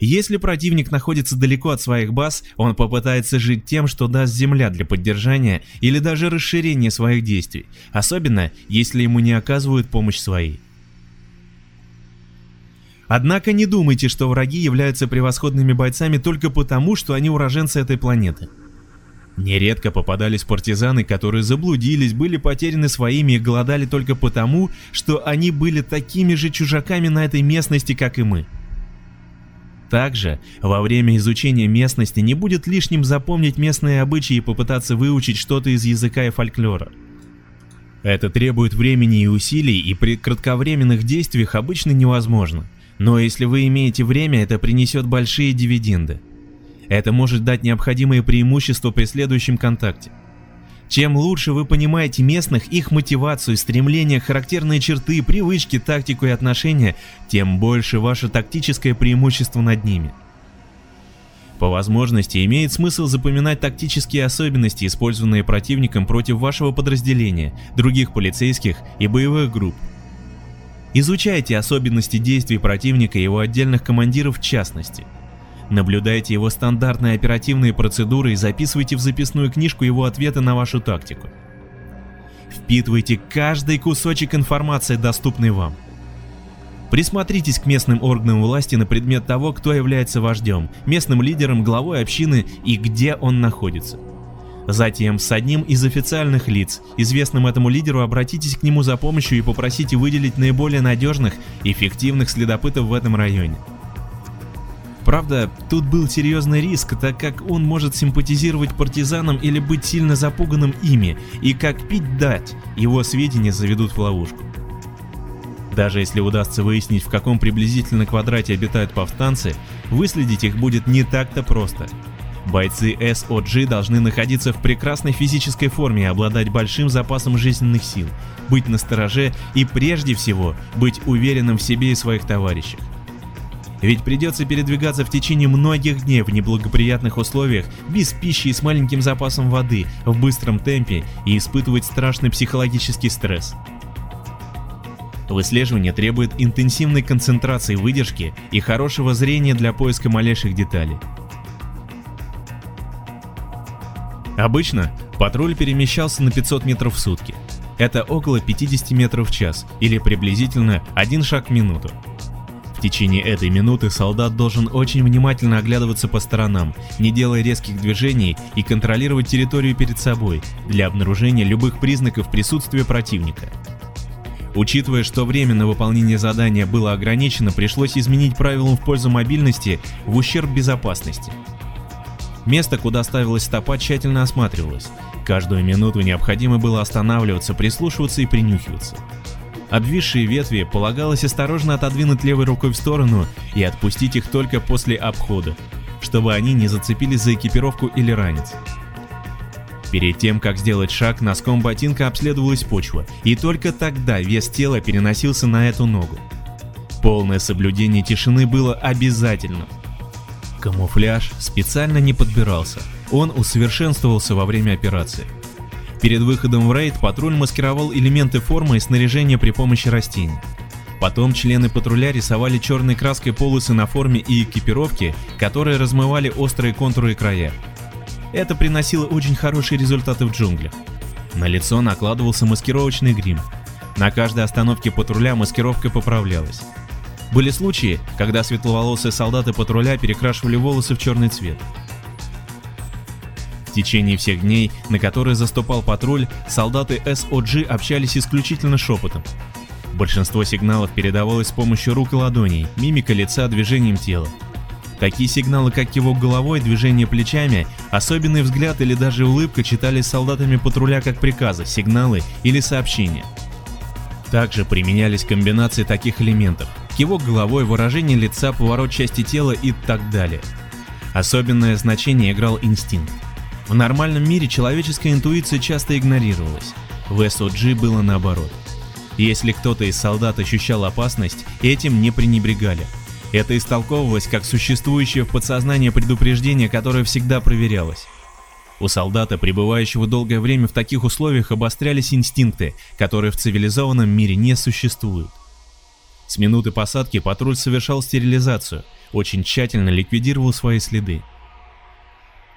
Если противник находится далеко от своих баз, он попытается жить тем, что даст земля для поддержания или даже расширения своих действий, особенно если ему не оказывают помощь свои. Однако не думайте, что враги являются превосходными бойцами только потому, что они уроженцы этой планеты. Нередко попадались партизаны, которые заблудились, были потеряны своими и голодали только потому, что они были такими же чужаками на этой местности, как и мы. Также, во время изучения местности не будет лишним запомнить местные обычаи и попытаться выучить что-то из языка и фольклора. Это требует времени и усилий, и при кратковременных действиях обычно невозможно. Но если вы имеете время, это принесет большие дивиденды. Это может дать необходимые преимущества при следующем контакте. Чем лучше вы понимаете местных, их мотивацию, стремления, характерные черты, привычки, тактику и отношения, тем больше ваше тактическое преимущество над ними. По возможности имеет смысл запоминать тактические особенности, использованные противником против вашего подразделения, других полицейских и боевых групп. Изучайте особенности действий противника и его отдельных командиров в частности – Наблюдайте его стандартные оперативные процедуры и записывайте в записную книжку его ответы на вашу тактику. Впитывайте каждый кусочек информации, доступный вам. Присмотритесь к местным органам власти на предмет того, кто является вождем, местным лидером, главой общины и где он находится. Затем с одним из официальных лиц, известным этому лидеру, обратитесь к нему за помощью и попросите выделить наиболее надежных эффективных следопытов в этом районе. Правда, тут был серьезный риск, так как он может симпатизировать партизанам или быть сильно запуганным ими, и как пить дать, его сведения заведут в ловушку. Даже если удастся выяснить, в каком приблизительно квадрате обитают повстанцы, выследить их будет не так-то просто. Бойцы SOG должны находиться в прекрасной физической форме и обладать большим запасом жизненных сил, быть настороже и прежде всего быть уверенным в себе и своих товарищах. Ведь придется передвигаться в течение многих дней в неблагоприятных условиях, без пищи и с маленьким запасом воды, в быстром темпе и испытывать страшный психологический стресс. Выслеживание требует интенсивной концентрации выдержки и хорошего зрения для поиска малейших деталей. Обычно патруль перемещался на 500 метров в сутки. Это около 50 метров в час или приблизительно один шаг в минуту. В течение этой минуты солдат должен очень внимательно оглядываться по сторонам, не делая резких движений и контролировать территорию перед собой для обнаружения любых признаков присутствия противника. Учитывая, что время на выполнение задания было ограничено, пришлось изменить правила в пользу мобильности в ущерб безопасности. Место, куда ставилась стопа, тщательно осматривалось. Каждую минуту необходимо было останавливаться, прислушиваться и принюхиваться. Обвисшие ветви полагалось осторожно отодвинуть левой рукой в сторону и отпустить их только после обхода, чтобы они не зацепились за экипировку или ранец. Перед тем, как сделать шаг, носком ботинка обследовалась почва, и только тогда вес тела переносился на эту ногу. Полное соблюдение тишины было обязательно. Камуфляж специально не подбирался, он усовершенствовался во время операции. Перед выходом в рейд патруль маскировал элементы формы и снаряжения при помощи растений. Потом члены патруля рисовали черной краской полосы на форме и экипировке, которые размывали острые контуры и края. Это приносило очень хорошие результаты в джунглях. На лицо накладывался маскировочный грим. На каждой остановке патруля маскировка поправлялась. Были случаи, когда светловолосые солдаты патруля перекрашивали волосы в черный цвет. В течение всех дней, на которые заступал патруль, солдаты СОГ общались исключительно шепотом. Большинство сигналов передавалось с помощью рук и ладоней, мимика лица, движением тела. Такие сигналы, как его головой, движение плечами, особенный взгляд или даже улыбка читались солдатами патруля как приказы, сигналы или сообщения. Также применялись комбинации таких элементов – кивок головой, выражение лица, поворот части тела и так далее. Особенное значение играл инстинкт. В нормальном мире человеческая интуиция часто игнорировалась. В SOG было наоборот. Если кто-то из солдат ощущал опасность, этим не пренебрегали. Это истолковывалось как существующее в подсознании предупреждение, которое всегда проверялось. У солдата, пребывающего долгое время в таких условиях, обострялись инстинкты, которые в цивилизованном мире не существуют. С минуты посадки патруль совершал стерилизацию. очень тщательно ликвидировал свои следы.